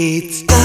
It's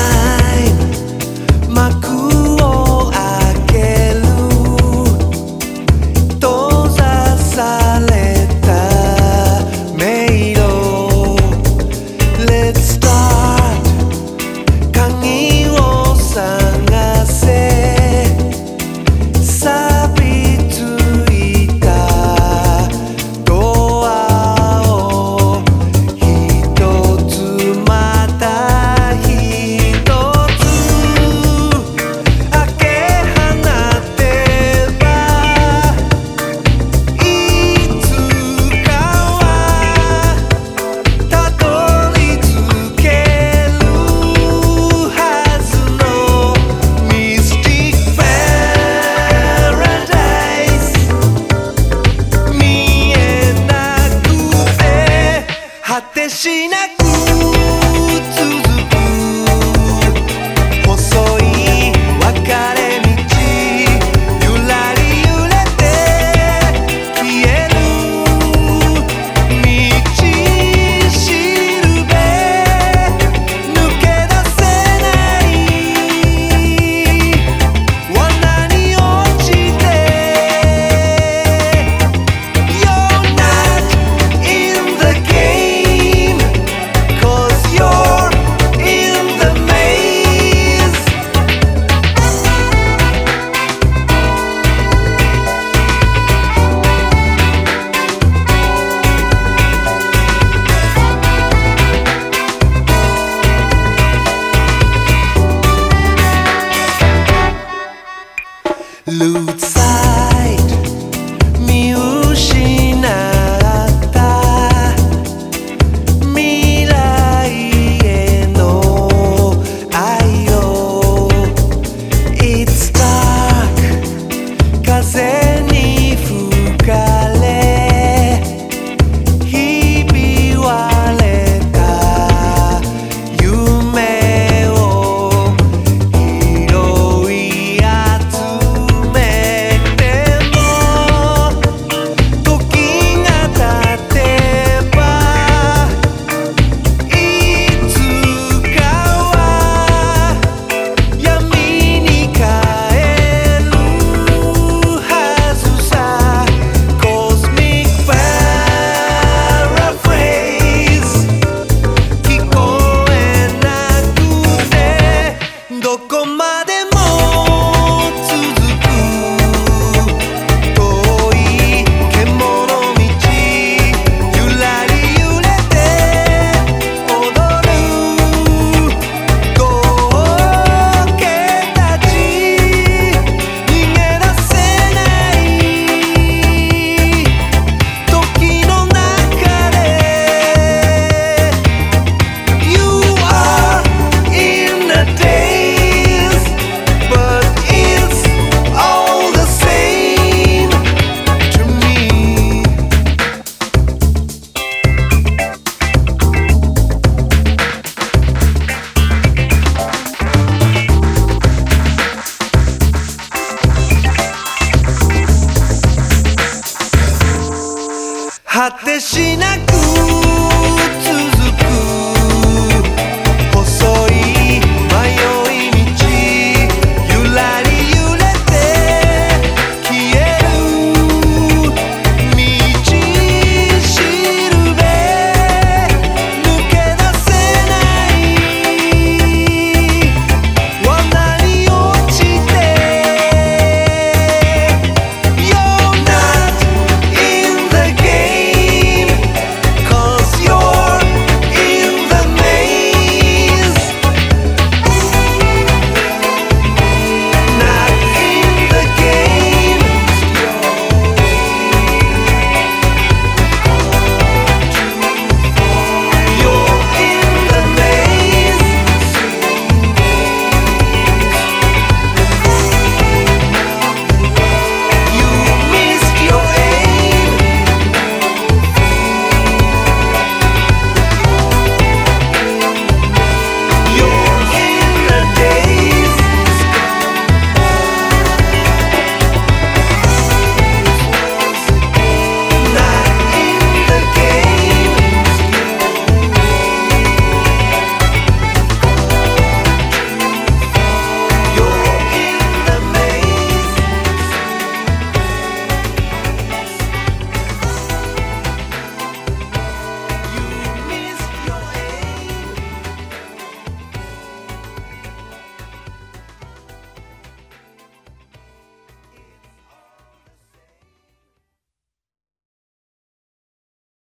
Lutz. 果てしなく